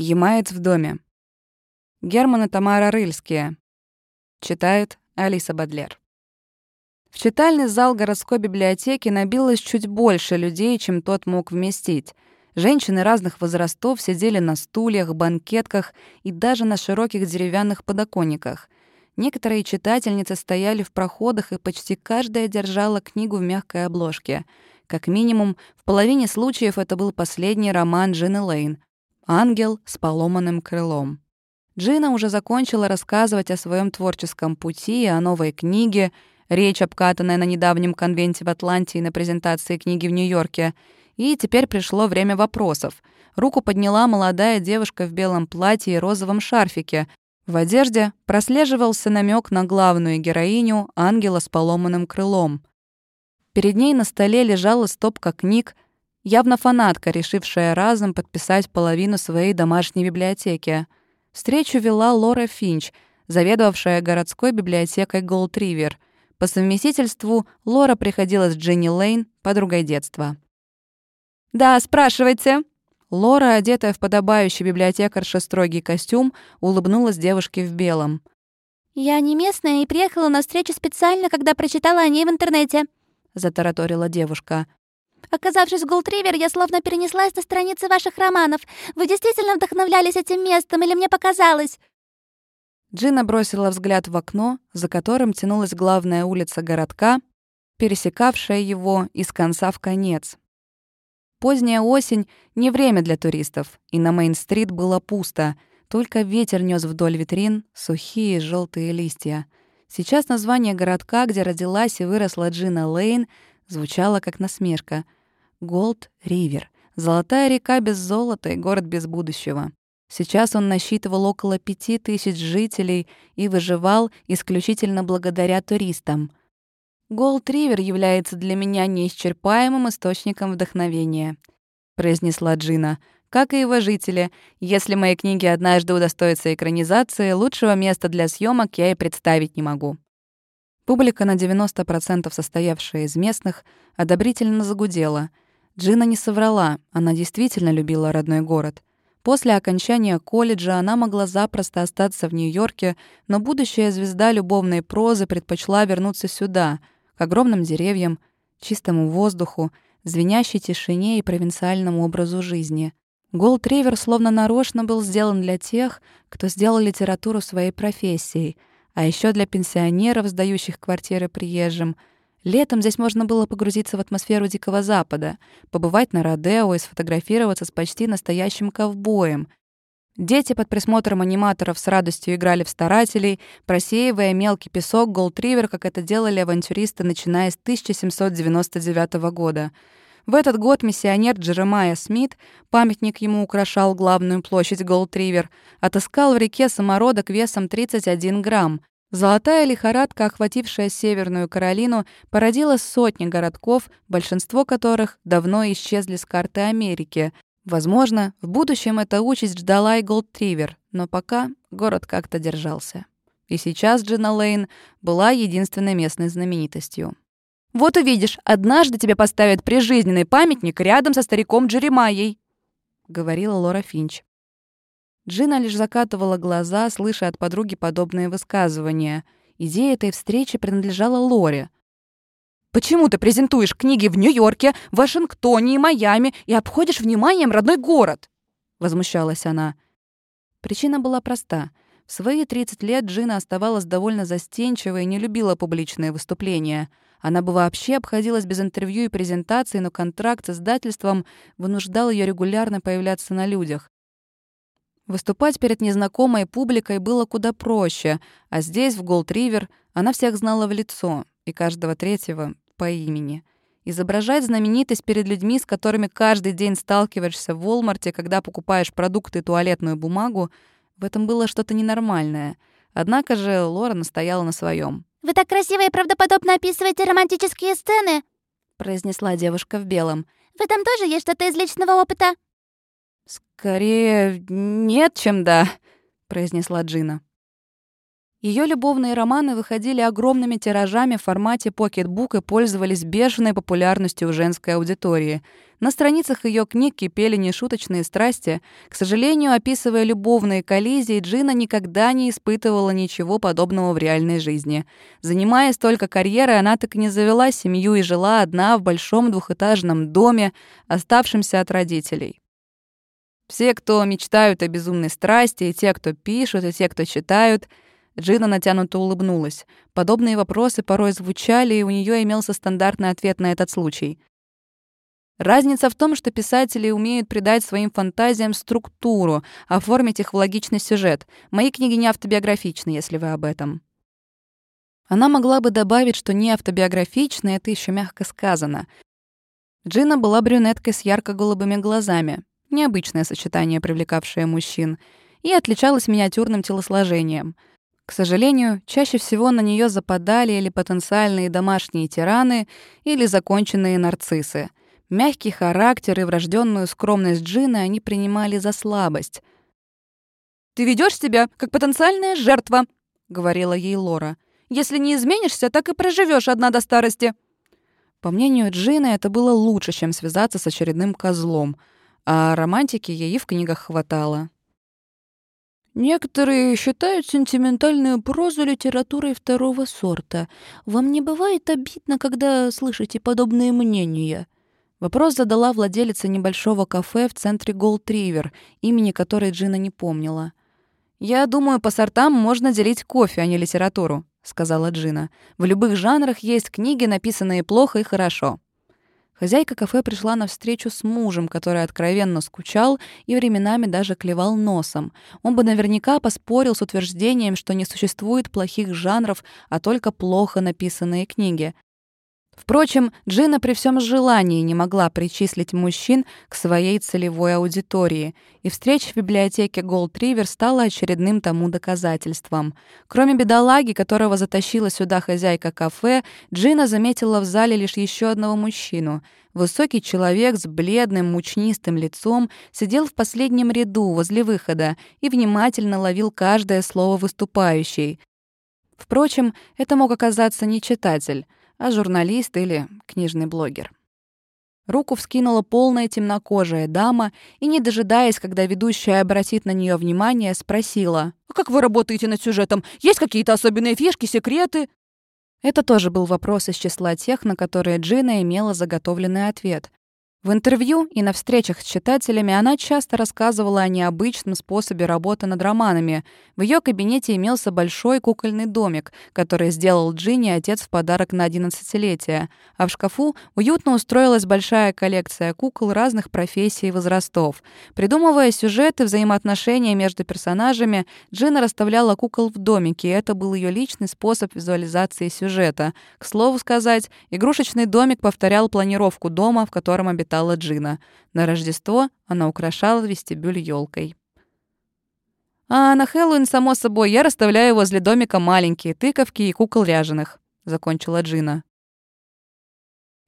Ямаец в доме. Герман и Тамара Рыльские. Читает Алиса Бадлер. В читальный зал городской библиотеки набилось чуть больше людей, чем тот мог вместить. Женщины разных возрастов сидели на стульях, банкетках и даже на широких деревянных подоконниках. Некоторые читательницы стояли в проходах, и почти каждая держала книгу в мягкой обложке. Как минимум, в половине случаев это был последний роман Джины Лейн «Ангел с поломанным крылом». Джина уже закончила рассказывать о своем творческом пути и о новой книге, речь, обкатанная на недавнем конвенте в Атланте и на презентации книги в Нью-Йорке. И теперь пришло время вопросов. Руку подняла молодая девушка в белом платье и розовом шарфике. В одежде прослеживался намек на главную героиню, ангела с поломанным крылом. Перед ней на столе лежала стопка книг, Явно фанатка, решившая разом подписать половину своей домашней библиотеки. Встречу вела Лора Финч, заведовавшая городской библиотекой Голд-Ривер. По совместительству Лора приходилась Дженни Лейн, подругой детства. «Да, спрашивайте». Лора, одетая в подобающий библиотекарша строгий костюм, улыбнулась девушке в белом. «Я не местная и приехала на встречу специально, когда прочитала о ней в интернете», — затараторила девушка. Оказавшись в Голдривер, я словно перенеслась на страницы ваших романов. Вы действительно вдохновлялись этим местом или мне показалось?» Джина бросила взгляд в окно, за которым тянулась главная улица городка, пересекавшая его из конца в конец. Поздняя осень — не время для туристов, и на Мейн-стрит было пусто, только ветер нес вдоль витрин сухие желтые листья. Сейчас название городка, где родилась и выросла Джина Лейн, звучало как насмешка — Голд Ривер. Золотая река без золота и город без будущего. Сейчас он насчитывал около пяти тысяч жителей и выживал исключительно благодаря туристам. Голд Ривер является для меня неисчерпаемым источником вдохновения», — произнесла Джина. «Как и его жители. Если мои книги однажды удостоятся экранизации, лучшего места для съемок я и представить не могу». Публика на 90% состоявшая из местных одобрительно загудела — Джина не соврала, она действительно любила родной город. После окончания колледжа она могла запросто остаться в Нью-Йорке, но будущая звезда любовной прозы предпочла вернуться сюда, к огромным деревьям, чистому воздуху, звенящей тишине и провинциальному образу жизни. Голд Ривер словно нарочно был сделан для тех, кто сделал литературу своей профессией, а еще для пенсионеров, сдающих квартиры приезжим — Летом здесь можно было погрузиться в атмосферу Дикого Запада, побывать на Родео и сфотографироваться с почти настоящим ковбоем. Дети под присмотром аниматоров с радостью играли в старателей, просеивая мелкий песок Голдривер, как это делали авантюристы, начиная с 1799 года. В этот год миссионер Джеремайя Смит, памятник ему украшал главную площадь Голдривер, отыскал в реке самородок весом 31 грамм, Золотая лихорадка, охватившая Северную Каролину, породила сотни городков, большинство которых давно исчезли с карты Америки. Возможно, в будущем эта участь ждала и Голдтривер, но пока город как-то держался. И сейчас Джина Лейн была единственной местной знаменитостью. «Вот увидишь, однажды тебе поставят прижизненный памятник рядом со стариком Джеремайей», — говорила Лора Финч. Джина лишь закатывала глаза, слыша от подруги подобные высказывания. Идея этой встречи принадлежала Лоре. «Почему ты презентуешь книги в Нью-Йорке, Вашингтоне и Майами и обходишь вниманием родной город?» Возмущалась она. Причина была проста. В свои 30 лет Джина оставалась довольно застенчивой и не любила публичные выступления. Она бы вообще обходилась без интервью и презентаций, но контракт с издательством вынуждал ее регулярно появляться на людях. Выступать перед незнакомой публикой было куда проще, а здесь, в Голд-Ривер, она всех знала в лицо, и каждого третьего по имени. Изображать знаменитость перед людьми, с которыми каждый день сталкиваешься в Волмарте, когда покупаешь продукты и туалетную бумагу, в этом было что-то ненормальное. Однако же Лора настояла на своем. «Вы так красиво и правдоподобно описываете романтические сцены», произнесла девушка в белом. «В этом тоже есть что-то из личного опыта?» «Скорее нет, чем да», — произнесла Джина. Ее любовные романы выходили огромными тиражами в формате покетбук и пользовались бешеной популярностью у женской аудитории. На страницах ее книг кипели нешуточные страсти. К сожалению, описывая любовные коллизии, Джина никогда не испытывала ничего подобного в реальной жизни. Занимаясь только карьерой, она так и не завела семью и жила одна в большом двухэтажном доме, оставшемся от родителей. Все, кто мечтают о безумной страсти, и те, кто пишут, и те, кто читают — Джина натянуто улыбнулась. Подобные вопросы порой звучали, и у нее имелся стандартный ответ на этот случай. Разница в том, что писатели умеют придать своим фантазиям структуру, оформить их в логичный сюжет. Мои книги не автобиографичны, если вы об этом. Она могла бы добавить, что не автобиографичны, это еще мягко сказано. Джина была брюнеткой с ярко-голубыми глазами, необычное сочетание, привлекавшее мужчин, и отличалась миниатюрным телосложением — к сожалению, чаще всего на нее западали или потенциальные домашние тираны, или законченные нарциссы. Мягкий характер и врожденную скромность Джины они принимали за слабость. «Ты ведешь себя как потенциальная жертва», — говорила ей Лора. «Если не изменишься, так и проживешь одна до старости». По мнению Джины, это было лучше, чем связаться с очередным козлом, а романтики ей в книгах хватало. Некоторые считают сентиментальную прозу литературой второго сорта. Вам не бывает обидно, когда слышите подобные мнения? Вопрос задала владелица небольшого кафе в центре Голд-Ривер, имени которой Джина не помнила. «Я думаю, по сортам можно делить кофе, а не литературу», — сказала Джина. «В любых жанрах есть книги, написанные плохо и хорошо». Хозяйка кафе пришла на встречу с мужем, который откровенно скучал и временами даже клевал носом. Он бы наверняка поспорил с утверждением, что не существует плохих жанров, а только плохо написанные книги. Впрочем, Джина при всем желании не могла причислить мужчин к своей целевой аудитории, и встреча в библиотеке Голд Ривер стала очередным тому доказательством. Кроме бедолаги, которого затащила сюда хозяйка кафе, Джина заметила в зале лишь еще одного мужчину. Высокий человек с бледным, мучнистым лицом сидел в последнем ряду возле выхода и внимательно ловил каждое слово выступающей. Впрочем, это мог оказаться не читатель а журналист или книжный блогер. Руку вскинула полная темнокожая дама и, не дожидаясь, когда ведущая обратит на нее внимание, спросила. «А как вы работаете над сюжетом? Есть какие-то особенные фишки, секреты?» Это тоже был вопрос из числа тех, на которые Джина имела заготовленный ответ. В интервью и на встречах с читателями она часто рассказывала о необычном способе работы над романами. В ее кабинете имелся большой кукольный домик, который сделал Джинни отец в подарок на 11-летие, а в шкафу уютно устроилась большая коллекция кукол разных профессий и возрастов. Придумывая сюжеты, взаимоотношения между персонажами, Джина расставляла кукол в домике, и это был ее личный способ визуализации сюжета. К слову сказать, игрушечный домик повторял планировку дома, в котором обитал прочитала Джина. На Рождество она украшала вестибюль елкой. А на Хэллоуин, само собой, я расставляю возле домика маленькие тыковки и кукол ряженых, закончила Джина.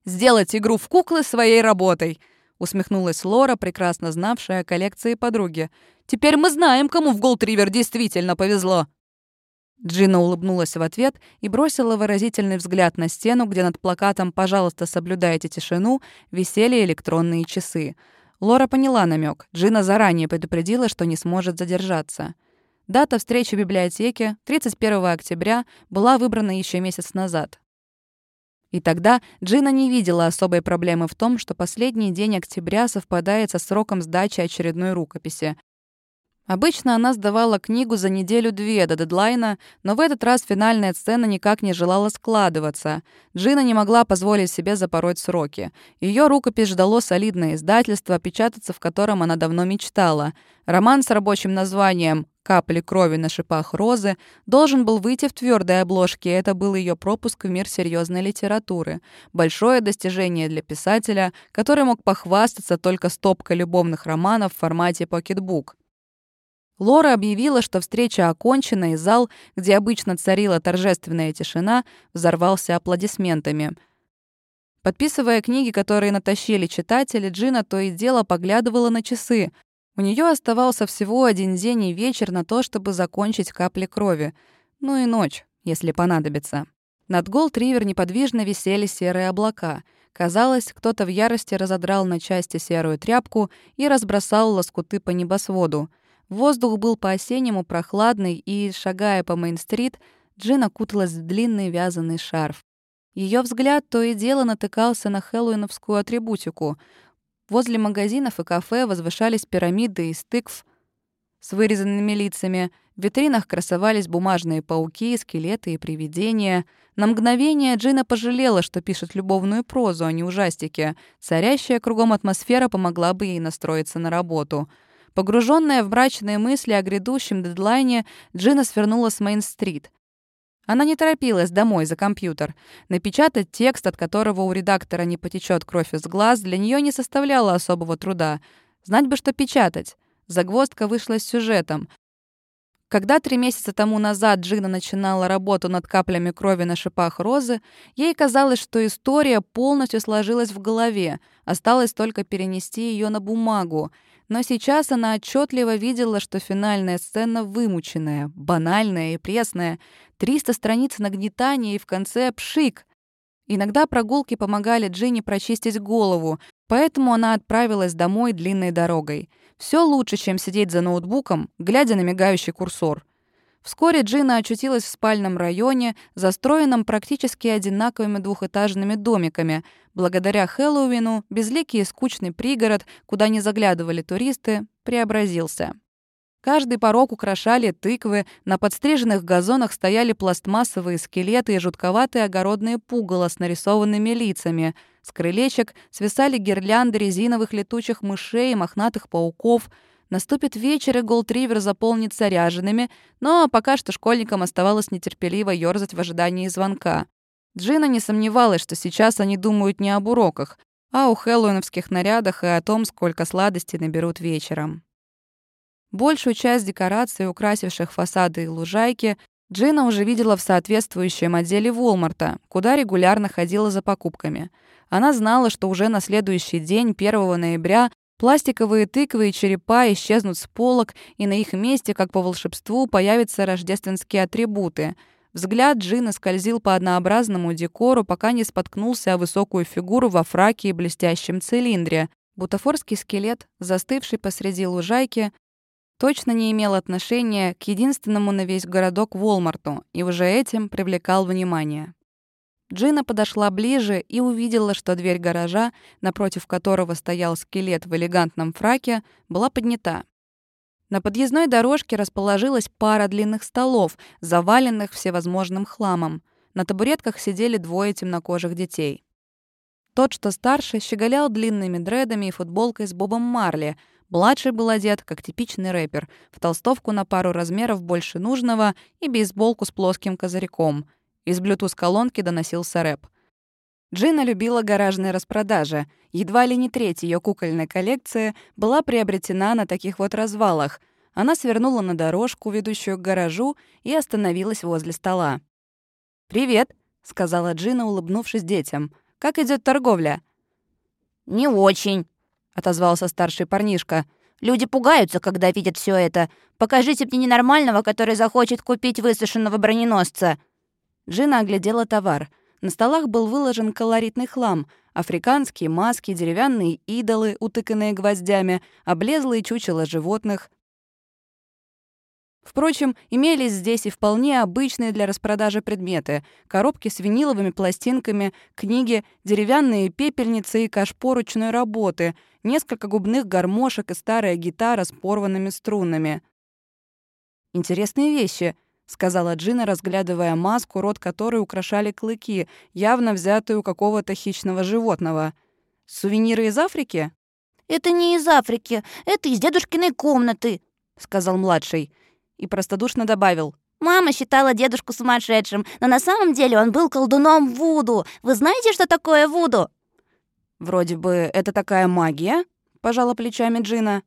Сделать игру в куклы своей работой, усмехнулась Лора, прекрасно знавшая о коллекции подруги. Теперь мы знаем, кому в Голд-Ривер действительно повезло. Джина улыбнулась в ответ и бросила выразительный взгляд на стену, где над плакатом «Пожалуйста, соблюдайте тишину» висели электронные часы. Лора поняла намек. Джина заранее предупредила, что не сможет задержаться. Дата встречи в библиотеке, 31 октября, была выбрана еще месяц назад. И тогда Джина не видела особой проблемы в том, что последний день октября совпадает со сроком сдачи очередной рукописи. Обычно она сдавала книгу за неделю-две до дедлайна, но в этот раз финальная сцена никак не желала складываться. Джина не могла позволить себе запороть сроки. Ее рукопись ждало солидное издательство, печататься в котором она давно мечтала. Роман с рабочим названием «Капли крови на шипах розы» должен был выйти в твердой обложке, и это был ее пропуск в мир серьезной литературы. Большое достижение для писателя, который мог похвастаться только стопкой любовных романов в формате покетбук. Лора объявила, что встреча окончена, и зал, где обычно царила торжественная тишина, взорвался аплодисментами. Подписывая книги, которые натащили читатели, Джина то и дело поглядывала на часы. У нее оставался всего один день и вечер на то, чтобы закончить капли крови. Ну и ночь, если понадобится. Над Голд-Ривер неподвижно висели серые облака. Казалось, кто-то в ярости разодрал на части серую тряпку и разбросал лоскуты по небосводу. Воздух был по-осеннему прохладный, и, шагая по Мейн-стрит, Джин окуталась в длинный вязаный шарф. Ее взгляд то и дело натыкался на хэллоуиновскую атрибутику. Возле магазинов и кафе возвышались пирамиды из тыкв с вырезанными лицами, в витринах красовались бумажные пауки, скелеты и привидения. На мгновение Джина пожалела, что пишет любовную прозу, а не ужастики. Царящая кругом атмосфера помогла бы ей настроиться на работу. Погруженная в мрачные мысли о грядущем дедлайне, Джина свернула с Мейн-стрит. Она не торопилась домой за компьютер. Напечатать текст, от которого у редактора не потечет кровь из глаз, для нее не составляло особого труда. Знать бы, что печатать. Загвоздка вышла с сюжетом. Когда три месяца тому назад Джина начинала работу над каплями крови на шипах розы, ей казалось, что история полностью сложилась в голове, осталось только перенести ее на бумагу. Но сейчас она отчетливо видела, что финальная сцена вымученная, банальная и пресная. 300 страниц нагнетания и в конце пшик. Иногда прогулки помогали Джинни прочистить голову, поэтому она отправилась домой длинной дорогой. Все лучше, чем сидеть за ноутбуком, глядя на мигающий курсор. Вскоре Джина очутилась в спальном районе, застроенном практически одинаковыми двухэтажными домиками. Благодаря Хэллоуину безликий и скучный пригород, куда не заглядывали туристы, преобразился. Каждый порог украшали тыквы, на подстриженных газонах стояли пластмассовые скелеты и жутковатые огородные пугало с нарисованными лицами. С крылечек свисали гирлянды резиновых летучих мышей и мохнатых пауков. Наступит вечер, и Голдривер заполнится ряжеными, но пока что школьникам оставалось нетерпеливо ёрзать в ожидании звонка. Джина не сомневалась, что сейчас они думают не об уроках, а о хэллоуиновских нарядах и о том, сколько сладостей наберут вечером. Большую часть декораций, украсивших фасады и лужайки, Джина уже видела в соответствующем отделе Волмарта, куда регулярно ходила за покупками. Она знала, что уже на следующий день, 1 ноября, пластиковые тыквы и черепа исчезнут с полок, и на их месте, как по волшебству, появятся рождественские атрибуты. Взгляд Джина скользил по однообразному декору, пока не споткнулся о высокую фигуру во фраке и блестящем цилиндре. Бутафорский скелет, застывший посреди лужайки, точно не имел отношения к единственному на весь городок Волмарту и уже этим привлекал внимание. Джина подошла ближе и увидела, что дверь гаража, напротив которого стоял скелет в элегантном фраке, была поднята. На подъездной дорожке расположилась пара длинных столов, заваленных всевозможным хламом. На табуретках сидели двое темнокожих детей. Тот, что старше, щеголял длинными дредами и футболкой с Бобом Марли, Младший был одет, как типичный рэпер, в толстовку на пару размеров больше нужного и бейсболку с плоским козырьком. Из Bluetooth-колонки доносился рэп. Джина любила гаражные распродажи. Едва ли не треть ее кукольной коллекции была приобретена на таких вот развалах. Она свернула на дорожку, ведущую к гаражу, и остановилась возле стола. «Привет», — сказала Джина, улыбнувшись детям. «Как идет торговля?» «Не очень», — отозвался старший парнишка. «Люди пугаются, когда видят все это. Покажите мне ненормального, который захочет купить высушенного броненосца». Джина оглядела товар. На столах был выложен колоритный хлам. Африканские маски, деревянные идолы, утыканные гвоздями, облезлые чучела животных, Впрочем, имелись здесь и вполне обычные для распродажи предметы. Коробки с виниловыми пластинками, книги, деревянные пепельницы и кашпо ручной работы, несколько губных гармошек и старая гитара с порванными струнами. «Интересные вещи», — сказала Джина, разглядывая маску, рот которой украшали клыки, явно взятые у какого-то хищного животного. «Сувениры из Африки?» «Это не из Африки, это из дедушкиной комнаты», — сказал младший и простодушно добавил. «Мама считала дедушку сумасшедшим, но на самом деле он был колдуном Вуду. Вы знаете, что такое Вуду?» «Вроде бы это такая магия», — пожала плечами Джина.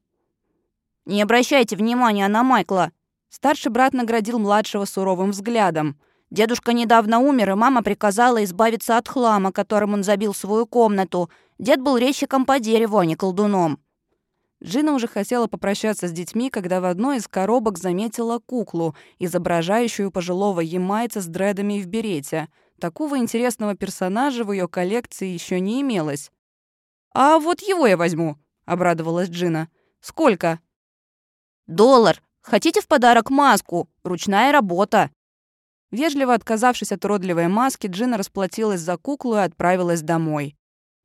«Не обращайте внимания на Майкла». Старший брат наградил младшего суровым взглядом. «Дедушка недавно умер, и мама приказала избавиться от хлама, которым он забил свою комнату. Дед был резчиком по дереву, а не колдуном». Джина уже хотела попрощаться с детьми, когда в одной из коробок заметила куклу, изображающую пожилого ямайца с дредами в берете. Такого интересного персонажа в ее коллекции еще не имелось. «А вот его я возьму», — обрадовалась Джина. «Сколько?» «Доллар. Хотите в подарок маску? Ручная работа». Вежливо отказавшись от уродливой маски, Джина расплатилась за куклу и отправилась домой.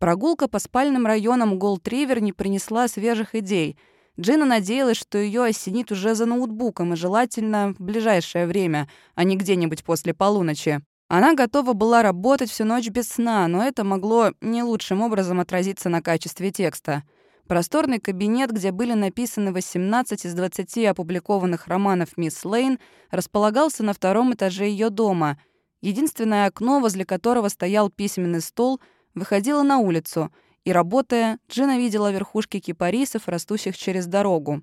Прогулка по спальным районам Голд-Ривер не принесла свежих идей. Джина надеялась, что ее осенит уже за ноутбуком и желательно в ближайшее время, а не где-нибудь после полуночи. Она готова была работать всю ночь без сна, но это могло не лучшим образом отразиться на качестве текста. Просторный кабинет, где были написаны 18 из 20 опубликованных романов «Мисс Лейн», располагался на втором этаже ее дома. Единственное окно, возле которого стоял письменный стол, выходило на улицу, и, работая, Джина видела верхушки кипарисов, растущих через дорогу.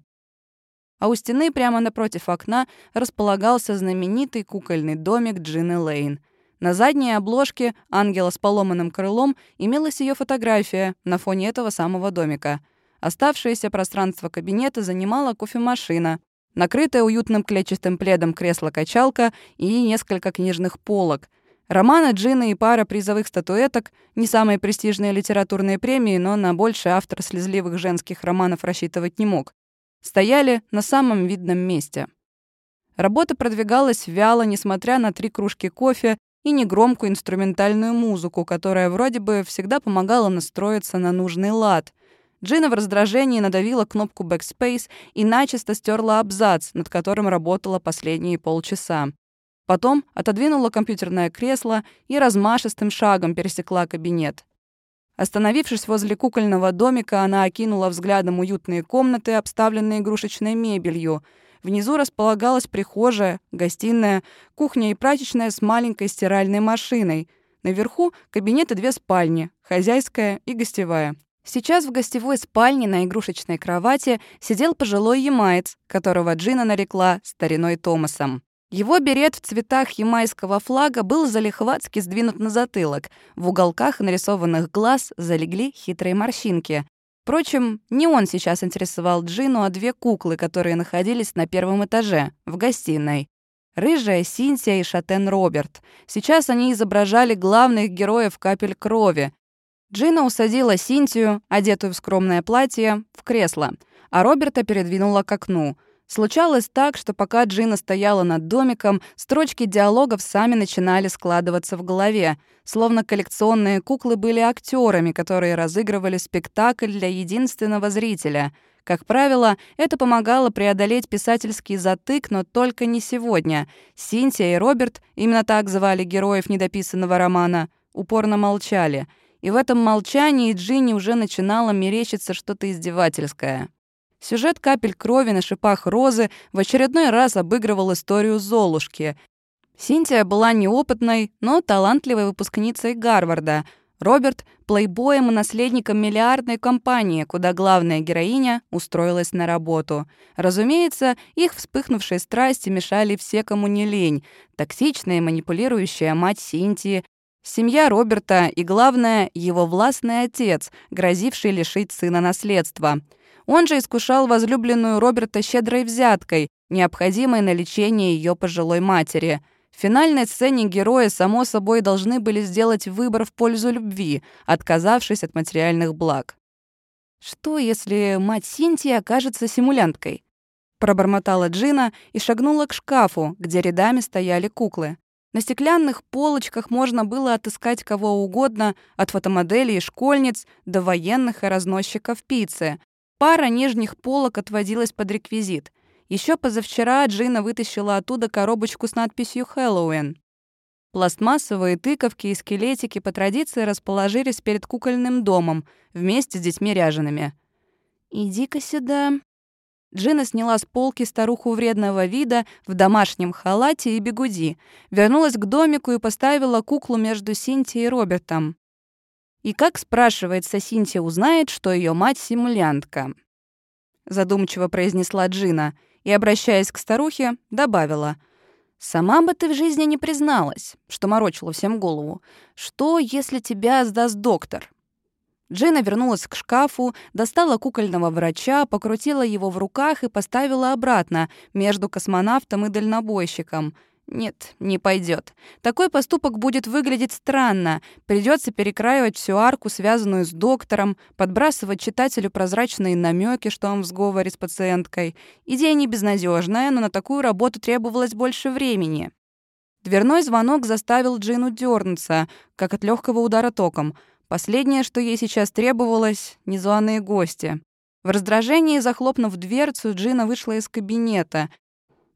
А у стены прямо напротив окна располагался знаменитый кукольный домик Джины Лейн. На задней обложке ангела с поломанным крылом имелась ее фотография на фоне этого самого домика — Оставшееся пространство кабинета занимала кофемашина, накрытая уютным клетчатым пледом кресло-качалка и несколько книжных полок. Романы Джины и пара призовых статуэток, не самые престижные литературные премии, но на больше автор слезливых женских романов рассчитывать не мог, стояли на самом видном месте. Работа продвигалась вяло, несмотря на три кружки кофе и негромкую инструментальную музыку, которая вроде бы всегда помогала настроиться на нужный лад — Джина в раздражении надавила кнопку Backspace и начисто стерла абзац, над которым работала последние полчаса. Потом отодвинула компьютерное кресло и размашистым шагом пересекла кабинет. Остановившись возле кукольного домика, она окинула взглядом уютные комнаты, обставленные игрушечной мебелью. Внизу располагалась прихожая, гостиная, кухня и прачечная с маленькой стиральной машиной. Наверху кабинеты две спальни, хозяйская и гостевая. Сейчас в гостевой спальне на игрушечной кровати сидел пожилой ямаец, которого Джина нарекла стариной Томасом. Его берет в цветах ямайского флага был залихватски сдвинут на затылок. В уголках нарисованных глаз залегли хитрые морщинки. Впрочем, не он сейчас интересовал Джину, а две куклы, которые находились на первом этаже, в гостиной. Рыжая Синтия и Шатен Роберт. Сейчас они изображали главных героев «Капель крови», Джина усадила Синтию, одетую в скромное платье, в кресло, а Роберта передвинула к окну. Случалось так, что пока Джина стояла над домиком, строчки диалогов сами начинали складываться в голове, словно коллекционные куклы были актерами, которые разыгрывали спектакль для единственного зрителя. Как правило, это помогало преодолеть писательский затык, но только не сегодня. Синтия и Роберт, именно так звали героев недописанного романа, упорно молчали — и в этом молчании Джинни уже начинала мерещиться что-то издевательское. Сюжет «Капель крови на шипах розы» в очередной раз обыгрывал историю Золушки. Синтия была неопытной, но талантливой выпускницей Гарварда. Роберт — плейбоем и наследником миллиардной компании, куда главная героиня устроилась на работу. Разумеется, их вспыхнувшие страсти мешали все, кому не лень. Токсичная и манипулирующая мать Синтии, Семья Роберта и, главное, его властный отец, грозивший лишить сына наследства. Он же искушал возлюбленную Роберта щедрой взяткой, необходимой на лечение ее пожилой матери. В финальной сцене герои, само собой, должны были сделать выбор в пользу любви, отказавшись от материальных благ. «Что, если мать Синтии окажется симулянткой?» Пробормотала Джина и шагнула к шкафу, где рядами стояли куклы. На стеклянных полочках можно было отыскать кого угодно, от фотомоделей и школьниц до военных и разносчиков пиццы. Пара нижних полок отводилась под реквизит. Еще позавчера Джина вытащила оттуда коробочку с надписью «Хэллоуин». Пластмассовые тыковки и скелетики по традиции расположились перед кукольным домом вместе с детьми ряжеными. «Иди-ка сюда», Джина сняла с полки старуху вредного вида в домашнем халате и бегуди, вернулась к домику и поставила куклу между Синтией и Робертом. И как, спрашивается, Синтия узнает, что ее мать симулянтка? Задумчиво произнесла Джина и, обращаясь к старухе, добавила. «Сама бы ты в жизни не призналась, что морочила всем голову. Что, если тебя сдаст доктор? Джина вернулась к шкафу, достала кукольного врача, покрутила его в руках и поставила обратно, между космонавтом и дальнобойщиком. Нет, не пойдет. Такой поступок будет выглядеть странно. Придется перекраивать всю арку, связанную с доктором, подбрасывать читателю прозрачные намеки, что он в сговоре с пациенткой. Идея не безнадежная, но на такую работу требовалось больше времени. Дверной звонок заставил Джину дернуться, как от легкого удара током. Последнее, что ей сейчас требовалось — незваные гости. В раздражении, захлопнув дверцу, Джина вышла из кабинета.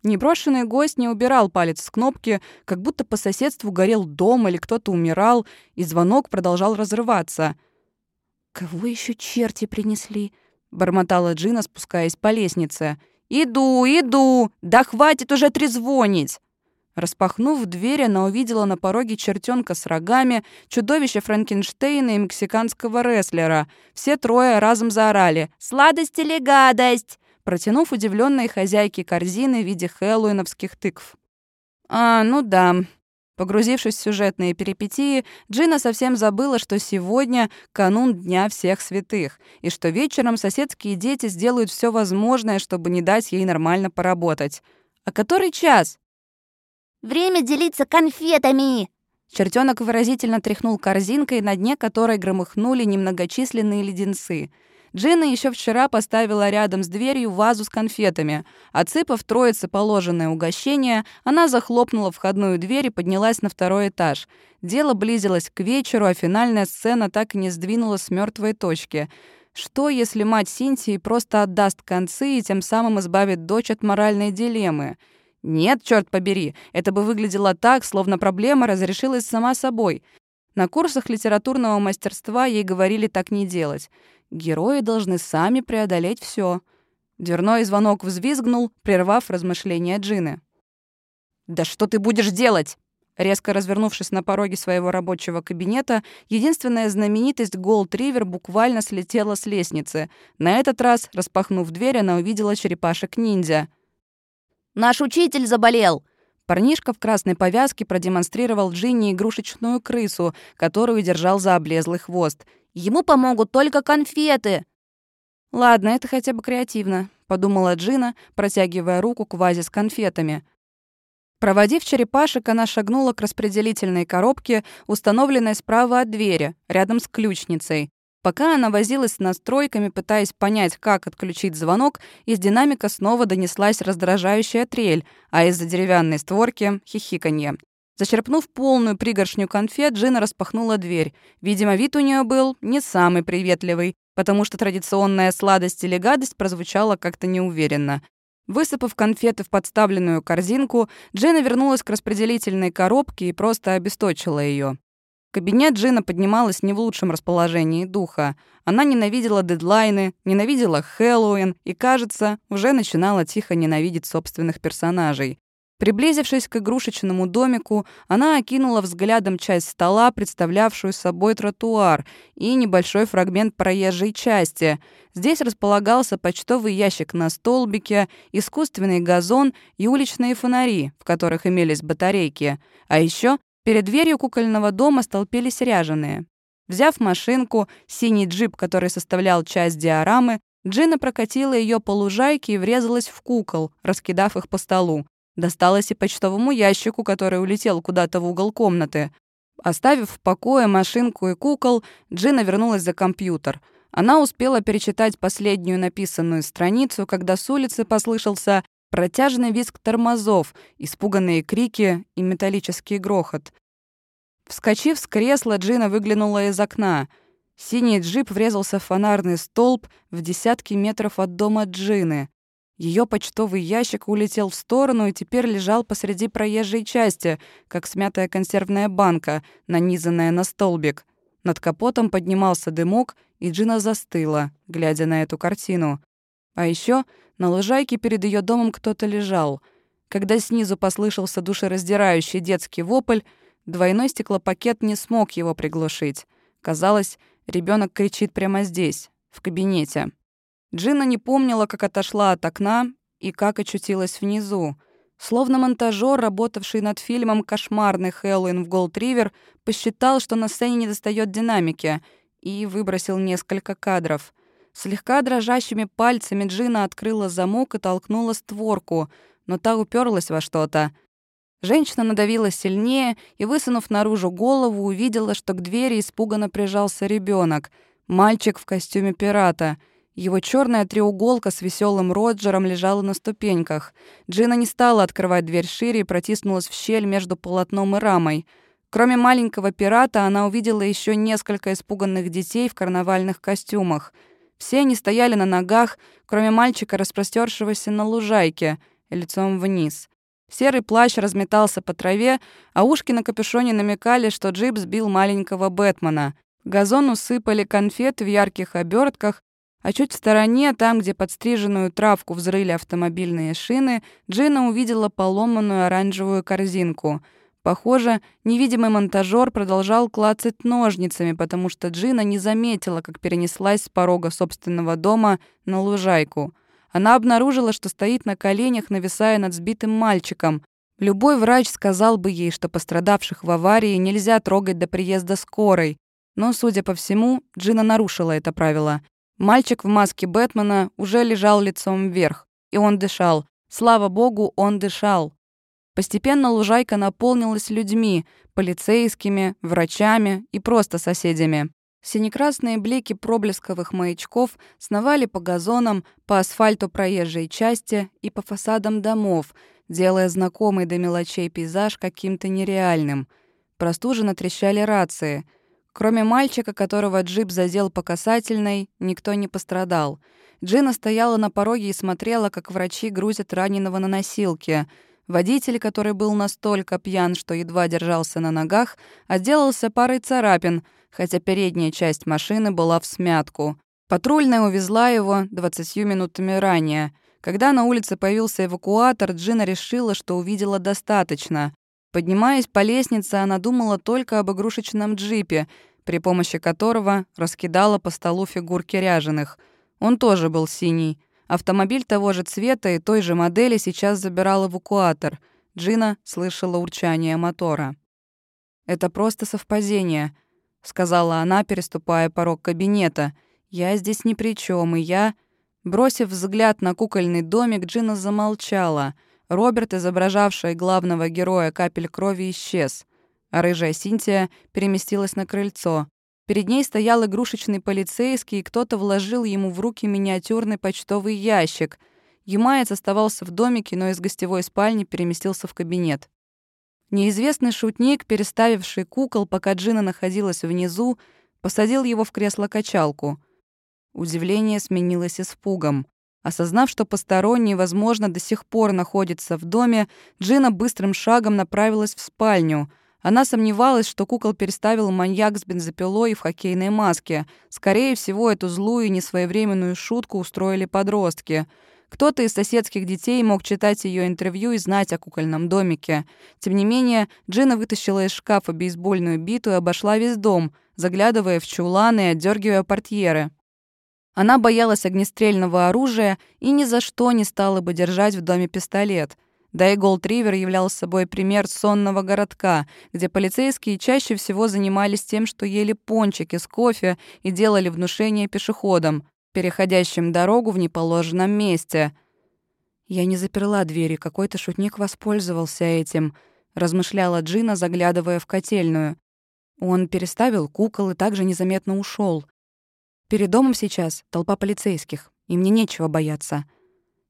Неброшенный гость не убирал палец с кнопки, как будто по соседству горел дом или кто-то умирал, и звонок продолжал разрываться. «Кого еще черти принесли?» — бормотала Джина, спускаясь по лестнице. «Иду, иду! Да хватит уже трезвонить!» Распахнув дверь, она увидела на пороге чертенка с рогами, чудовище Франкенштейна и мексиканского рестлера. Все трое разом заорали «Сладость или гадость!» протянув удивленной хозяйке корзины в виде хэллоуиновских тыкв. «А, ну да». Погрузившись в сюжетные перипетии, Джина совсем забыла, что сегодня канун Дня всех святых, и что вечером соседские дети сделают все возможное, чтобы не дать ей нормально поработать. «А который час?» «Время делиться конфетами!» Чертенок выразительно тряхнул корзинкой, на дне которой громыхнули немногочисленные леденцы — Джина еще вчера поставила рядом с дверью вазу с конфетами. Отсыпав троице положенное угощение, она захлопнула входную дверь и поднялась на второй этаж. Дело близилось к вечеру, а финальная сцена так и не сдвинулась с мертвой точки. Что, если мать Синтии просто отдаст концы и тем самым избавит дочь от моральной дилеммы? Нет, черт побери, это бы выглядело так, словно проблема разрешилась сама собой. На курсах литературного мастерства ей говорили так не делать. Герои должны сами преодолеть все. Дверной звонок взвизгнул, прервав размышления Джины. «Да что ты будешь делать?» Резко развернувшись на пороге своего рабочего кабинета, единственная знаменитость Голд Ривер буквально слетела с лестницы. На этот раз, распахнув дверь, она увидела черепашек-ниндзя. «Наш учитель заболел!» Парнишка в красной повязке продемонстрировал Джинни игрушечную крысу, которую держал за облезлый хвост — Ему помогут только конфеты». «Ладно, это хотя бы креативно», — подумала Джина, протягивая руку к вазе с конфетами. Проводив черепашек, она шагнула к распределительной коробке, установленной справа от двери, рядом с ключницей. Пока она возилась с настройками, пытаясь понять, как отключить звонок, из динамика снова донеслась раздражающая трель, а из-за деревянной створки — хихиканье. Зачерпнув полную пригоршню конфет, Джина распахнула дверь. Видимо, вид у нее был не самый приветливый, потому что традиционная сладость или гадость прозвучала как-то неуверенно. Высыпав конфеты в подставленную корзинку, Джина вернулась к распределительной коробке и просто обесточила ее. Кабинет Джина поднималась не в лучшем расположении духа. Она ненавидела дедлайны, ненавидела Хэллоуин и, кажется, уже начинала тихо ненавидеть собственных персонажей. Приблизившись к игрушечному домику, она окинула взглядом часть стола, представлявшую собой тротуар, и небольшой фрагмент проезжей части. Здесь располагался почтовый ящик на столбике, искусственный газон и уличные фонари, в которых имелись батарейки. А еще перед дверью кукольного дома столпились ряженые. Взяв машинку, синий джип, который составлял часть диорамы, Джина прокатила ее по лужайке и врезалась в кукол, раскидав их по столу. Досталось и почтовому ящику, который улетел куда-то в угол комнаты. Оставив в покое машинку и кукол, Джина вернулась за компьютер. Она успела перечитать последнюю написанную страницу, когда с улицы послышался протяжный визг тормозов, испуганные крики и металлический грохот. Вскочив с кресла, Джина выглянула из окна. Синий джип врезался в фонарный столб в десятки метров от дома Джины. Ее почтовый ящик улетел в сторону и теперь лежал посреди проезжей части, как смятая консервная банка, нанизанная на столбик. Над капотом поднимался дымок, и Джина застыла, глядя на эту картину. А еще на лужайке перед ее домом кто-то лежал. Когда снизу послышался душераздирающий детский вопль, двойной стеклопакет не смог его приглушить. Казалось, ребенок кричит прямо здесь, в кабинете. Джина не помнила, как отошла от окна и как очутилась внизу. Словно монтажер, работавший над фильмом «Кошмарный Хэллоуин в Голд-Ривер», посчитал, что на сцене недостает динамики, и выбросил несколько кадров. Слегка дрожащими пальцами Джина открыла замок и толкнула створку, но та уперлась во что-то. Женщина надавила сильнее и, высунув наружу голову, увидела, что к двери испуганно прижался ребенок, мальчик в костюме пирата. Его черная треуголка с веселым Роджером лежала на ступеньках. Джина не стала открывать дверь шире и протиснулась в щель между полотном и рамой. Кроме маленького пирата, она увидела еще несколько испуганных детей в карнавальных костюмах. Все они стояли на ногах, кроме мальчика, распростершегося на лужайке, лицом вниз. Серый плащ разметался по траве, а ушки на капюшоне намекали, что джип сбил маленького Бэтмена. Газон усыпали конфеты в ярких обертках, а чуть в стороне, там, где подстриженную травку взрыли автомобильные шины, Джина увидела поломанную оранжевую корзинку. Похоже, невидимый монтажер продолжал клацать ножницами, потому что Джина не заметила, как перенеслась с порога собственного дома на лужайку — она обнаружила, что стоит на коленях, нависая над сбитым мальчиком. Любой врач сказал бы ей, что пострадавших в аварии нельзя трогать до приезда скорой. Но, судя по всему, Джина нарушила это правило. Мальчик в маске Бэтмена уже лежал лицом вверх, и он дышал. Слава богу, он дышал. Постепенно лужайка наполнилась людьми, полицейскими, врачами и просто соседями. Синекрасные блики проблесковых маячков сновали по газонам, по асфальту проезжей части и по фасадам домов, делая знакомый до мелочей пейзаж каким-то нереальным. Простуженно трещали рации. Кроме мальчика, которого джип задел по касательной, никто не пострадал. Джина стояла на пороге и смотрела, как врачи грузят раненого на носилки — Водитель, который был настолько пьян, что едва держался на ногах, отделался парой царапин, хотя передняя часть машины была в смятку. Патрульная увезла его 20 минутами ранее. Когда на улице появился эвакуатор, Джина решила, что увидела достаточно. Поднимаясь по лестнице, она думала только об игрушечном джипе, при помощи которого раскидала по столу фигурки ряженых. Он тоже был синий. Автомобиль того же цвета и той же модели сейчас забирал эвакуатор. Джина слышала урчание мотора. «Это просто совпадение», — сказала она, переступая порог кабинета. «Я здесь ни при чем, и я...» Бросив взгляд на кукольный домик, Джина замолчала. Роберт, изображавший главного героя капель крови, исчез, а рыжая Синтия переместилась на крыльцо. Перед ней стоял игрушечный полицейский, и кто-то вложил ему в руки миниатюрный почтовый ящик. Юмаец оставался в домике, но из гостевой спальни переместился в кабинет. Неизвестный шутник, переставивший кукол, пока Джина находилась внизу, посадил его в кресло-качалку. Удивление сменилось испугом. Осознав, что посторонний, возможно, до сих пор находится в доме, Джина быстрым шагом направилась в спальню — она сомневалась, что кукол переставил маньяк с бензопилой в хоккейной маске. Скорее всего, эту злую и несвоевременную шутку устроили подростки. Кто-то из соседских детей мог читать ее интервью и знать о кукольном домике. Тем не менее, Джина вытащила из шкафа бейсбольную биту и обошла весь дом, заглядывая в чуланы и отдергивая портьеры. Она боялась огнестрельного оружия и ни за что не стала бы держать в доме пистолет — да и Голд-Ривер являл собой пример сонного городка, где полицейские чаще всего занимались тем, что ели пончики с кофе и делали внушение пешеходам, переходящим дорогу в неположенном месте. «Я не заперла двери, какой-то шутник воспользовался этим», — размышляла Джина, заглядывая в котельную. Он переставил кукол и также незаметно ушел. Перед домом сейчас толпа полицейских, и мне нечего бояться.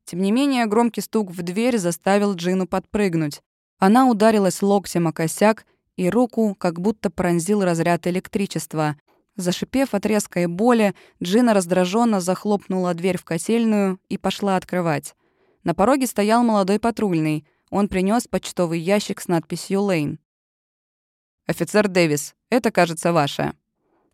Тем не менее, громкий стук в дверь заставил Джину подпрыгнуть. Она ударилась локтем о косяк, и руку как будто пронзил разряд электричества. Зашипев от резкой боли, Джина раздраженно захлопнула дверь в котельную и пошла открывать. На пороге стоял молодой патрульный. Он принес почтовый ящик с надписью «Лейн». «Офицер Дэвис, это, кажется, ваше».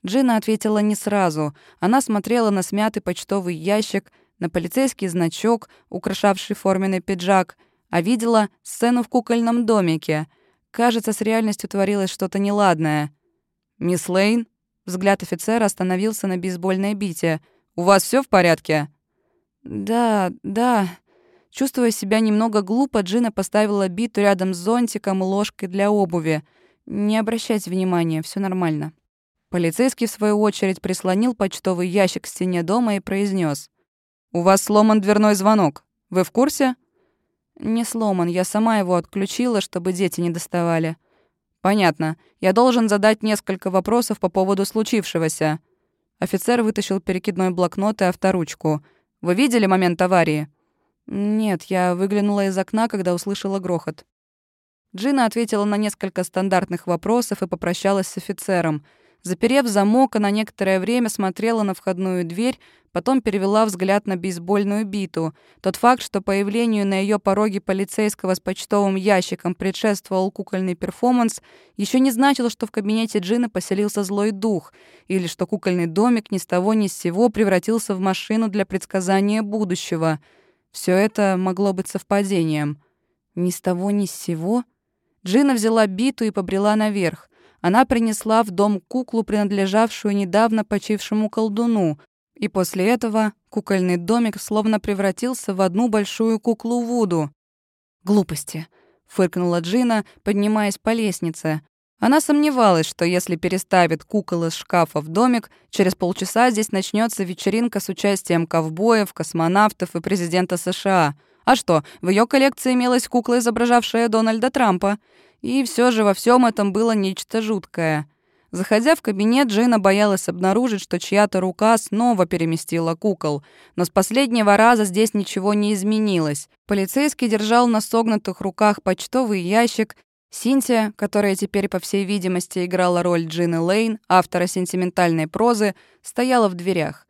Джина ответила не сразу. Она смотрела на смятый почтовый ящик — на полицейский значок, украшавший форменный пиджак, а видела сцену в кукольном домике. Кажется, с реальностью творилось что-то неладное. «Мисс Лейн?» Взгляд офицера остановился на бейсбольной бите. «У вас все в порядке?» «Да, да». Чувствуя себя немного глупо, Джина поставила биту рядом с зонтиком и ложкой для обуви. «Не обращайте внимания, все нормально». Полицейский, в свою очередь, прислонил почтовый ящик к стене дома и произнес: «У вас сломан дверной звонок. Вы в курсе?» Не сломан, я сама его отключила, чтобы дети не доставали. Понятно. Я должен задать несколько вопросов по поводу случившегося. Офицер вытащил перекидной блокнот и авторучку. Вы видели момент аварии? Нет, я выглянула из окна, когда услышала грохот. Джина ответила на несколько стандартных вопросов и попрощалась с офицером. Заперев замок, она некоторое время смотрела на входную дверь, потом перевела взгляд на бейсбольную биту. Тот факт, что появлению на ее пороге полицейского с почтовым ящиком предшествовал кукольный перформанс, еще не значил, что в кабинете Джины поселился злой дух, или что кукольный домик ни с того ни с сего превратился в машину для предсказания будущего. Все это могло быть совпадением. Ни с того ни с сего — Джина взяла биту и побрела наверх. Она принесла в дом куклу, принадлежавшую недавно почившему колдуну, и после этого кукольный домик словно превратился в одну большую куклу Вуду. «Глупости», — фыркнула Джина, поднимаясь по лестнице. Она сомневалась, что если переставит кукол из шкафа в домик, через полчаса здесь начнется вечеринка с участием ковбоев, космонавтов и президента США — а что, в ее коллекции имелась кукла, изображавшая Дональда Трампа. И все же во всем этом было нечто жуткое. Заходя в кабинет, Джина боялась обнаружить, что чья-то рука снова переместила кукол. Но с последнего раза здесь ничего не изменилось. Полицейский держал на согнутых руках почтовый ящик. Синтия, которая теперь, по всей видимости, играла роль Джины Лейн, автора сентиментальной прозы, стояла в дверях.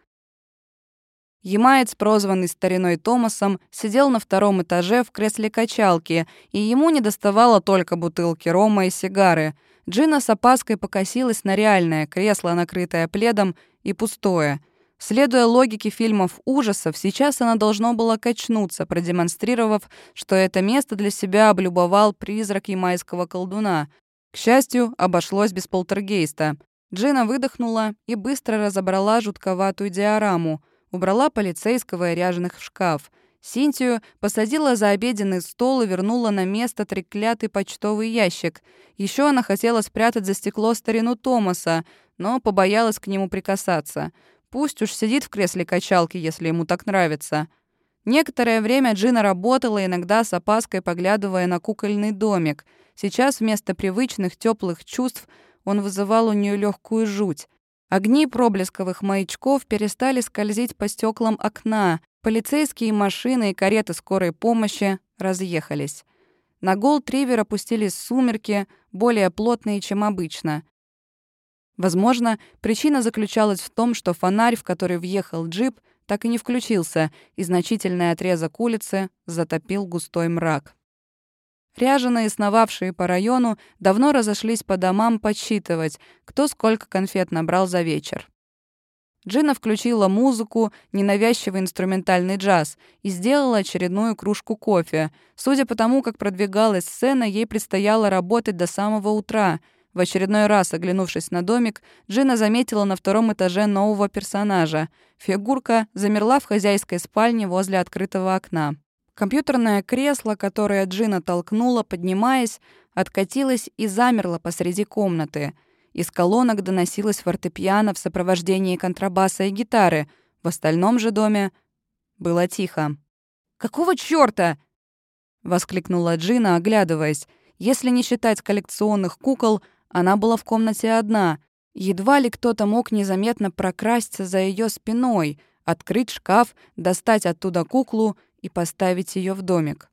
Ямаец, прозванный стариной Томасом, сидел на втором этаже в кресле качалки, и ему не доставало только бутылки рома и сигары. Джина с опаской покосилась на реальное кресло, накрытое пледом, и пустое. Следуя логике фильмов ужасов, сейчас она должно было качнуться, продемонстрировав, что это место для себя облюбовал призрак ямайского колдуна. К счастью, обошлось без полтергейста. Джина выдохнула и быстро разобрала жутковатую диораму — убрала полицейского и ряженых в шкаф. Синтию посадила за обеденный стол и вернула на место треклятый почтовый ящик. Еще она хотела спрятать за стекло старину Томаса, но побоялась к нему прикасаться. Пусть уж сидит в кресле качалки, если ему так нравится. Некоторое время Джина работала, иногда с опаской поглядывая на кукольный домик. Сейчас вместо привычных теплых чувств он вызывал у нее легкую жуть. Огни проблесковых маячков перестали скользить по стеклам окна. Полицейские машины и кареты скорой помощи разъехались. На гол Тривер опустились сумерки, более плотные, чем обычно. Возможно, причина заключалась в том, что фонарь, в который въехал джип, так и не включился, и значительный отрезок улицы затопил густой мрак. Ряженые, сновавшие по району, давно разошлись по домам подсчитывать, кто сколько конфет набрал за вечер. Джина включила музыку, ненавязчивый инструментальный джаз, и сделала очередную кружку кофе. Судя по тому, как продвигалась сцена, ей предстояло работать до самого утра. В очередной раз, оглянувшись на домик, Джина заметила на втором этаже нового персонажа. Фигурка замерла в хозяйской спальне возле открытого окна. Компьютерное кресло, которое Джина толкнула, поднимаясь, откатилось и замерло посреди комнаты. Из колонок доносилось фортепиано в сопровождении контрабаса и гитары. В остальном же доме было тихо. «Какого чёрта?» — воскликнула Джина, оглядываясь. Если не считать коллекционных кукол, она была в комнате одна. Едва ли кто-то мог незаметно прокрасться за ее спиной, открыть шкаф, достать оттуда куклу и поставить ее в домик.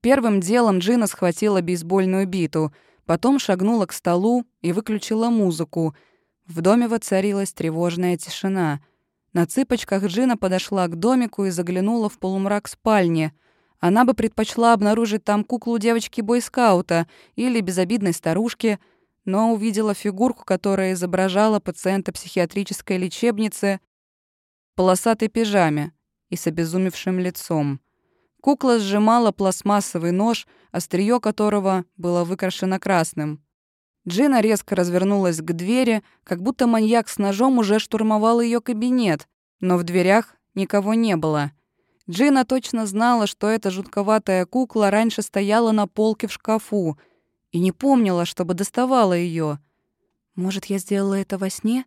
Первым делом Джина схватила бейсбольную биту, потом шагнула к столу и выключила музыку. В доме воцарилась тревожная тишина. На цыпочках Джина подошла к домику и заглянула в полумрак спальни. Она бы предпочла обнаружить там куклу девочки-бойскаута или безобидной старушки, но увидела фигурку, которая изображала пациента психиатрической лечебницы в полосатой пижаме и с обезумевшим лицом. Кукла сжимала пластмассовый нож, острие которого было выкрашено красным. Джина резко развернулась к двери, как будто маньяк с ножом уже штурмовал ее кабинет, но в дверях никого не было. Джина точно знала, что эта жутковатая кукла раньше стояла на полке в шкафу и не помнила, чтобы доставала ее. Может, я сделала это во сне?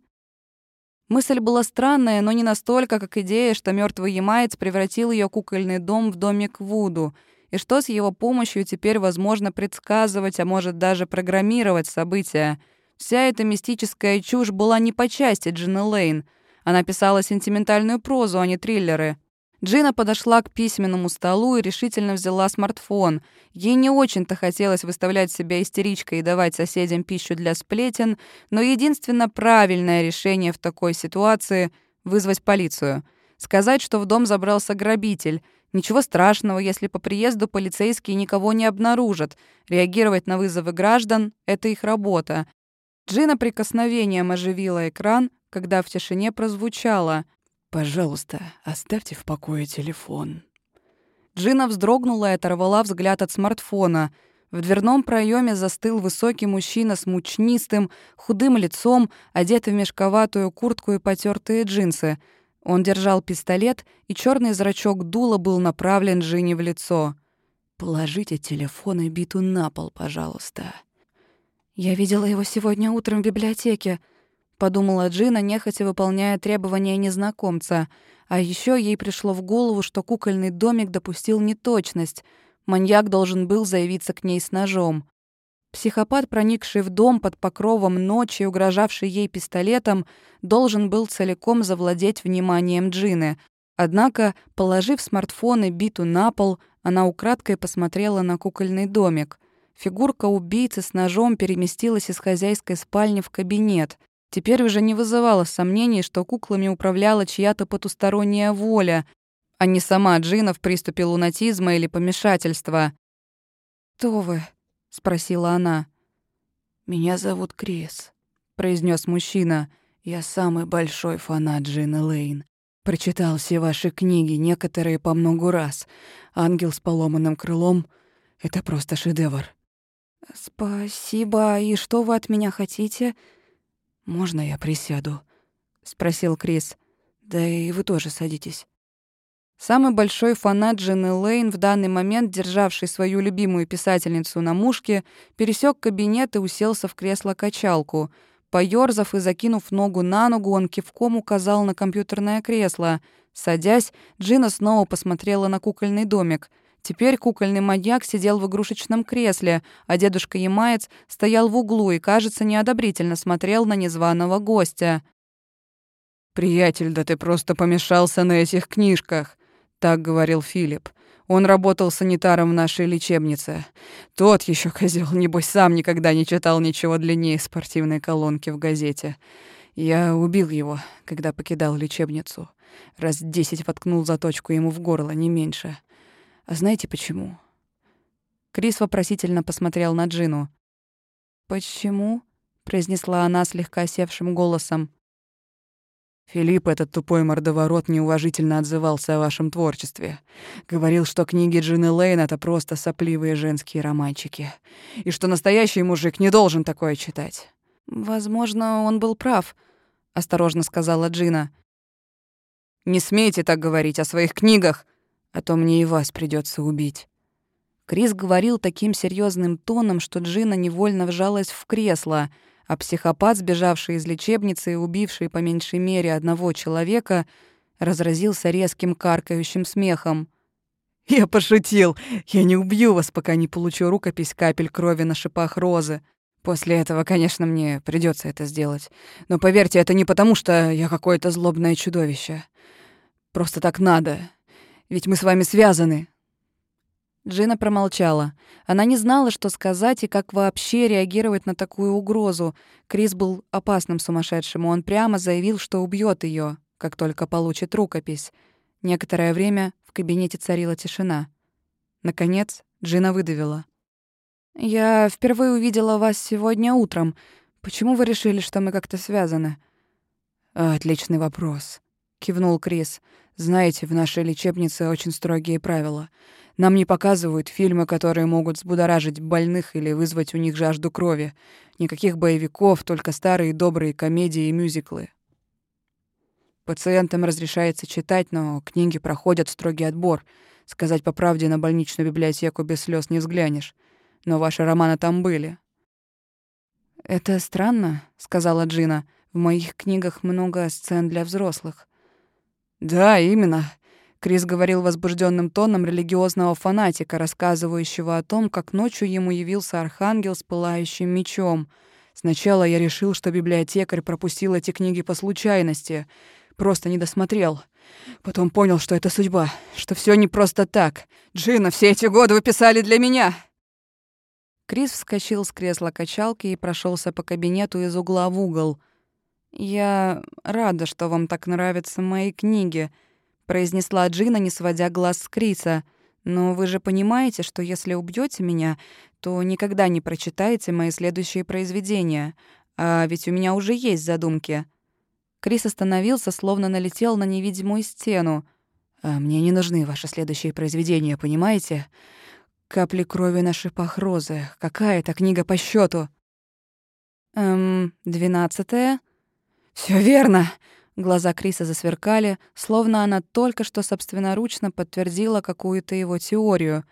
Мысль была странная, но не настолько, как идея, что мертвый ямаец превратил ее кукольный дом в домик Вуду. и что с его помощью теперь возможно предсказывать, а может даже программировать события. Вся эта мистическая чушь была не по части Джины Лейн. Она писала сентиментальную прозу, а не триллеры. Джина подошла к письменному столу и решительно взяла смартфон. Ей не очень-то хотелось выставлять себя истеричкой и давать соседям пищу для сплетен, но единственно правильное решение в такой ситуации — вызвать полицию. Сказать, что в дом забрался грабитель. Ничего страшного, если по приезду полицейские никого не обнаружат. Реагировать на вызовы граждан — это их работа. Джина прикосновением оживила экран, когда в тишине прозвучало — «Пожалуйста, оставьте в покое телефон». Джина вздрогнула и оторвала взгляд от смартфона. В дверном проеме застыл высокий мужчина с мучнистым, худым лицом, одетый в мешковатую куртку и потертые джинсы. Он держал пистолет, и черный зрачок дула был направлен Джине в лицо. «Положите телефон и биту на пол, пожалуйста». «Я видела его сегодня утром в библиотеке», подумала Джина, нехотя выполняя требования незнакомца. А еще ей пришло в голову, что кукольный домик допустил неточность. Маньяк должен был заявиться к ней с ножом. Психопат, проникший в дом под покровом ночи, угрожавший ей пистолетом, должен был целиком завладеть вниманием Джины. Однако, положив смартфон и биту на пол, она украдкой посмотрела на кукольный домик. Фигурка убийцы с ножом переместилась из хозяйской спальни в кабинет. Теперь уже не вызывало сомнений, что куклами управляла чья-то потусторонняя воля, а не сама Джина в приступе лунатизма или помешательства. «Кто вы?» — спросила она. «Меня зовут Крис», — произнес мужчина. «Я самый большой фанат Джины Лейн. Прочитал все ваши книги, некоторые по многу раз. «Ангел с поломанным крылом» — это просто шедевр». «Спасибо. И что вы от меня хотите?» «Можно я присяду?» — спросил Крис. «Да и вы тоже садитесь». Самый большой фанат Джены Лейн, в данный момент державший свою любимую писательницу на мушке, пересек кабинет и уселся в кресло-качалку. Поёрзав и закинув ногу на ногу, он кивком указал на компьютерное кресло. Садясь, Джина снова посмотрела на кукольный домик — Теперь кукольный маньяк сидел в игрушечном кресле, а дедушка Ямаец стоял в углу и, кажется, неодобрительно смотрел на незваного гостя. «Приятель, да ты просто помешался на этих книжках», — так говорил Филипп. Он работал санитаром в нашей лечебнице. Тот еще козел, небось, сам никогда не читал ничего длиннее спортивной колонки в газете. Я убил его, когда покидал лечебницу. Раз десять воткнул заточку ему в горло, не меньше. А знаете почему? Крис вопросительно посмотрел на Джину. «Почему?» — произнесла она слегка севшим голосом. Филипп, этот тупой мордоворот, неуважительно отзывался о вашем творчестве. Говорил, что книги Джины Лейн — это просто сопливые женские романчики. И что настоящий мужик не должен такое читать. «Возможно, он был прав», — осторожно сказала Джина. «Не смейте так говорить о своих книгах», а то мне и вас придется убить». Крис говорил таким серьезным тоном, что Джина невольно вжалась в кресло, а психопат, сбежавший из лечебницы и убивший по меньшей мере одного человека, разразился резким каркающим смехом. «Я пошутил! Я не убью вас, пока не получу рукопись капель крови на шипах розы. После этого, конечно, мне придется это сделать. Но поверьте, это не потому, что я какое-то злобное чудовище. Просто так надо. Ведь мы с вами связаны». Джина промолчала. Она не знала, что сказать и как вообще реагировать на такую угрозу. Крис был опасным сумасшедшим, он прямо заявил, что убьет ее, как только получит рукопись. Некоторое время в кабинете царила тишина. Наконец, Джина выдавила. «Я впервые увидела вас сегодня утром. Почему вы решили, что мы как-то связаны?» «Отличный вопрос», — кивнул Крис. Знаете, в нашей лечебнице очень строгие правила. Нам не показывают фильмы, которые могут взбудоражить больных или вызвать у них жажду крови. Никаких боевиков, только старые добрые комедии и мюзиклы. Пациентам разрешается читать, но книги проходят строгий отбор. Сказать по правде, на больничную библиотеку без слез не взглянешь. Но ваши романы там были. «Это странно», — сказала Джина. «В моих книгах много сцен для взрослых. Да, именно. Крис говорил возбужденным тоном религиозного фанатика, рассказывающего о том, как ночью ему явился архангел с пылающим мечом. Сначала я решил, что библиотекарь пропустил эти книги по случайности, просто не досмотрел. Потом понял, что это судьба, что все не просто так. Джина, все эти годы вы писали для меня. Крис вскочил с кресла качалки и прошелся по кабинету из угла в угол. Я рада, что вам так нравятся мои книги произнесла Джина, не сводя глаз с Криса. «Но вы же понимаете, что если убьете меня, то никогда не прочитаете мои следующие произведения. А ведь у меня уже есть задумки». Крис остановился, словно налетел на невидимую стену. «А мне не нужны ваши следующие произведения, понимаете? Капли крови на шипах розы. Какая это книга по счету? «Эм, двенадцатая?» Все верно!» Глаза Криса засверкали, словно она только что собственноручно подтвердила какую-то его теорию.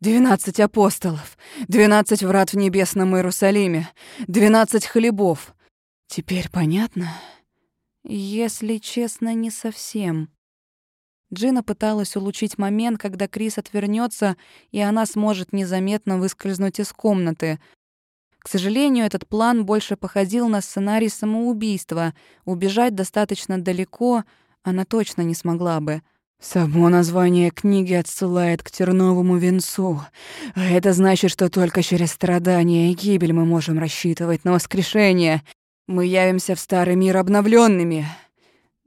«Двенадцать апостолов! Двенадцать врат в небесном Иерусалиме! Двенадцать хлебов!» «Теперь понятно?» «Если честно, не совсем». Джина пыталась улучшить момент, когда Крис отвернется, и она сможет незаметно выскользнуть из комнаты, к сожалению, этот план больше походил на сценарий самоубийства. Убежать достаточно далеко она точно не смогла бы. Само название книги отсылает к терновому венцу. А это значит, что только через страдания и гибель мы можем рассчитывать на воскрешение. Мы явимся в старый мир обновленными.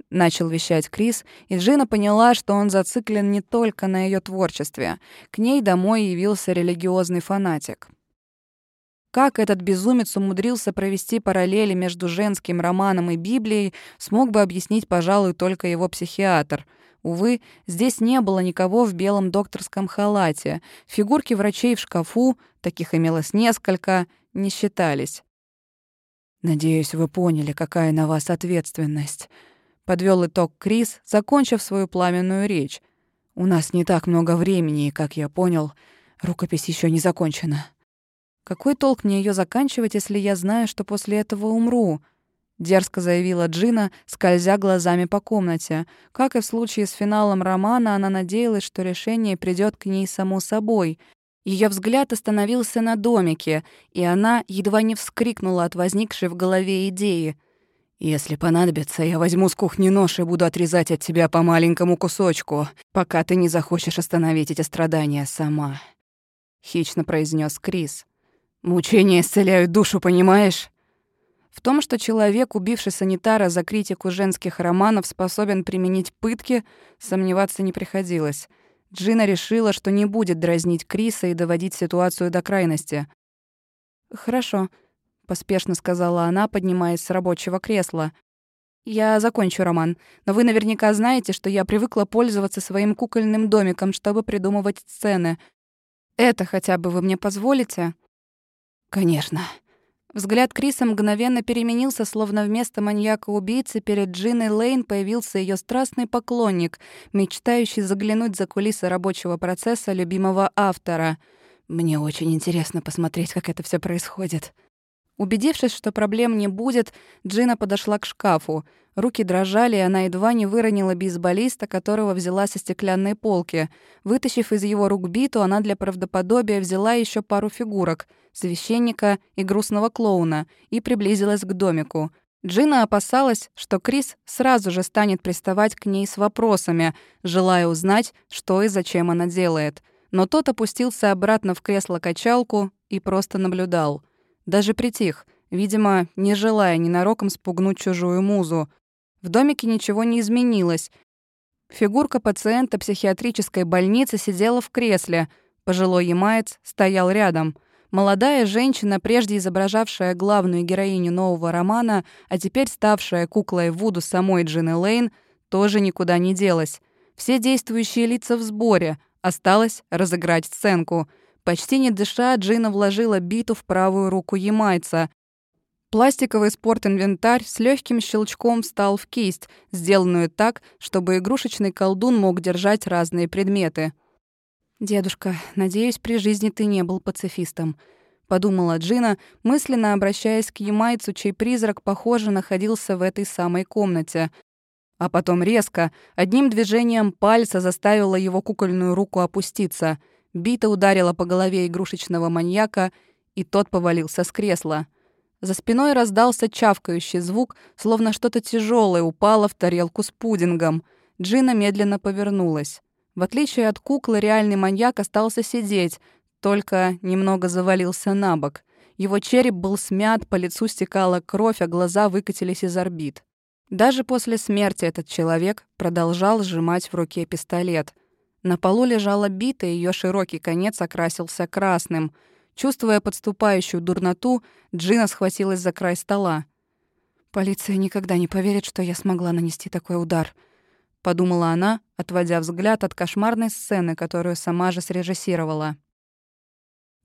Начал вещать Крис, и Джина поняла, что он зациклен не только на ее творчестве. К ней домой явился религиозный фанатик. Как этот безумец умудрился провести параллели между женским романом и Библией, смог бы объяснить, пожалуй, только его психиатр. Увы, здесь не было никого в белом докторском халате. Фигурки врачей в шкафу, таких имелось несколько, не считались. «Надеюсь, вы поняли, какая на вас ответственность», — подвел итог Крис, закончив свою пламенную речь. «У нас не так много времени, и, как я понял, рукопись еще не закончена». Какой толк мне ее заканчивать, если я знаю, что после этого умру? Дерзко заявила Джина, скользя глазами по комнате. Как и в случае с финалом романа, она надеялась, что решение придет к ней само собой. Ее взгляд остановился на домике, и она едва не вскрикнула от возникшей в голове идеи. «Если понадобится, я возьму с кухни нож и буду отрезать от тебя по маленькому кусочку, пока ты не захочешь остановить эти страдания сама», — хищно произнес Крис. Мучения исцеляют душу, понимаешь? В том, что человек, убивший санитара за критику женских романов, способен применить пытки, сомневаться не приходилось. Джина решила, что не будет дразнить Криса и доводить ситуацию до крайности. «Хорошо», — поспешно сказала она, поднимаясь с рабочего кресла. «Я закончу роман, но вы наверняка знаете, что я привыкла пользоваться своим кукольным домиком, чтобы придумывать сцены. Это хотя бы вы мне позволите?» «Конечно». Взгляд Криса мгновенно переменился, словно вместо маньяка-убийцы перед Джиной Лейн появился ее страстный поклонник, мечтающий заглянуть за кулисы рабочего процесса любимого автора. «Мне очень интересно посмотреть, как это все происходит». Убедившись, что проблем не будет, Джина подошла к шкафу. Руки дрожали, и она едва не выронила бейсболиста, которого взяла со стеклянной полки. Вытащив из его рук биту, она для правдоподобия взяла еще пару фигурок — священника и грустного клоуна — и приблизилась к домику. Джина опасалась, что Крис сразу же станет приставать к ней с вопросами, желая узнать, что и зачем она делает. Но тот опустился обратно в кресло-качалку и просто наблюдал — даже притих, видимо, не желая ненароком спугнуть чужую музу. В домике ничего не изменилось. Фигурка пациента психиатрической больницы сидела в кресле. Пожилой ямаец стоял рядом. Молодая женщина, прежде изображавшая главную героиню нового романа, а теперь ставшая куклой Вуду самой Джины Лейн, тоже никуда не делась. Все действующие лица в сборе. Осталось разыграть сценку — Почти не дыша, Джина вложила биту в правую руку ямайца. Пластиковый спортинвентарь с легким щелчком встал в кисть, сделанную так, чтобы игрушечный колдун мог держать разные предметы. «Дедушка, надеюсь, при жизни ты не был пацифистом», — подумала Джина, мысленно обращаясь к ямайцу, чей призрак, похоже, находился в этой самой комнате. А потом резко, одним движением пальца заставила его кукольную руку опуститься. Бита ударила по голове игрушечного маньяка, и тот повалился с кресла. За спиной раздался чавкающий звук, словно что-то тяжелое упало в тарелку с пудингом. Джина медленно повернулась. В отличие от куклы, реальный маньяк остался сидеть, только немного завалился на бок. Его череп был смят, по лицу стекала кровь, а глаза выкатились из орбит. Даже после смерти этот человек продолжал сжимать в руке пистолет. На полу лежала бита, ее широкий конец окрасился красным. Чувствуя подступающую дурноту, Джина схватилась за край стола. «Полиция никогда не поверит, что я смогла нанести такой удар», — подумала она, отводя взгляд от кошмарной сцены, которую сама же срежиссировала.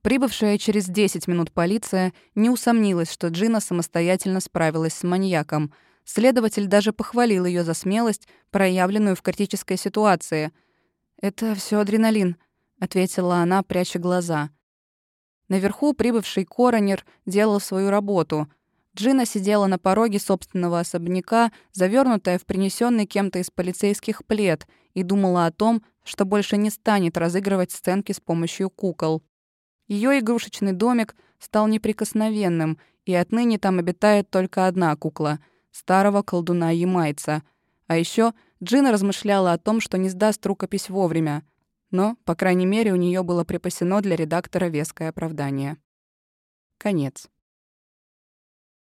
Прибывшая через 10 минут полиция не усомнилась, что Джина самостоятельно справилась с маньяком. Следователь даже похвалил ее за смелость, проявленную в критической ситуации. «Это все адреналин», — ответила она, пряча глаза. Наверху прибывший коронер делал свою работу. Джина сидела на пороге собственного особняка, завернутая в принесенный кем-то из полицейских плед, и думала о том, что больше не станет разыгрывать сценки с помощью кукол. Ее игрушечный домик стал неприкосновенным, и отныне там обитает только одна кукла — старого колдуна-ямайца. А еще Джина размышляла о том, что не сдаст рукопись вовремя. Но, по крайней мере, у нее было припасено для редактора веское оправдание. Конец.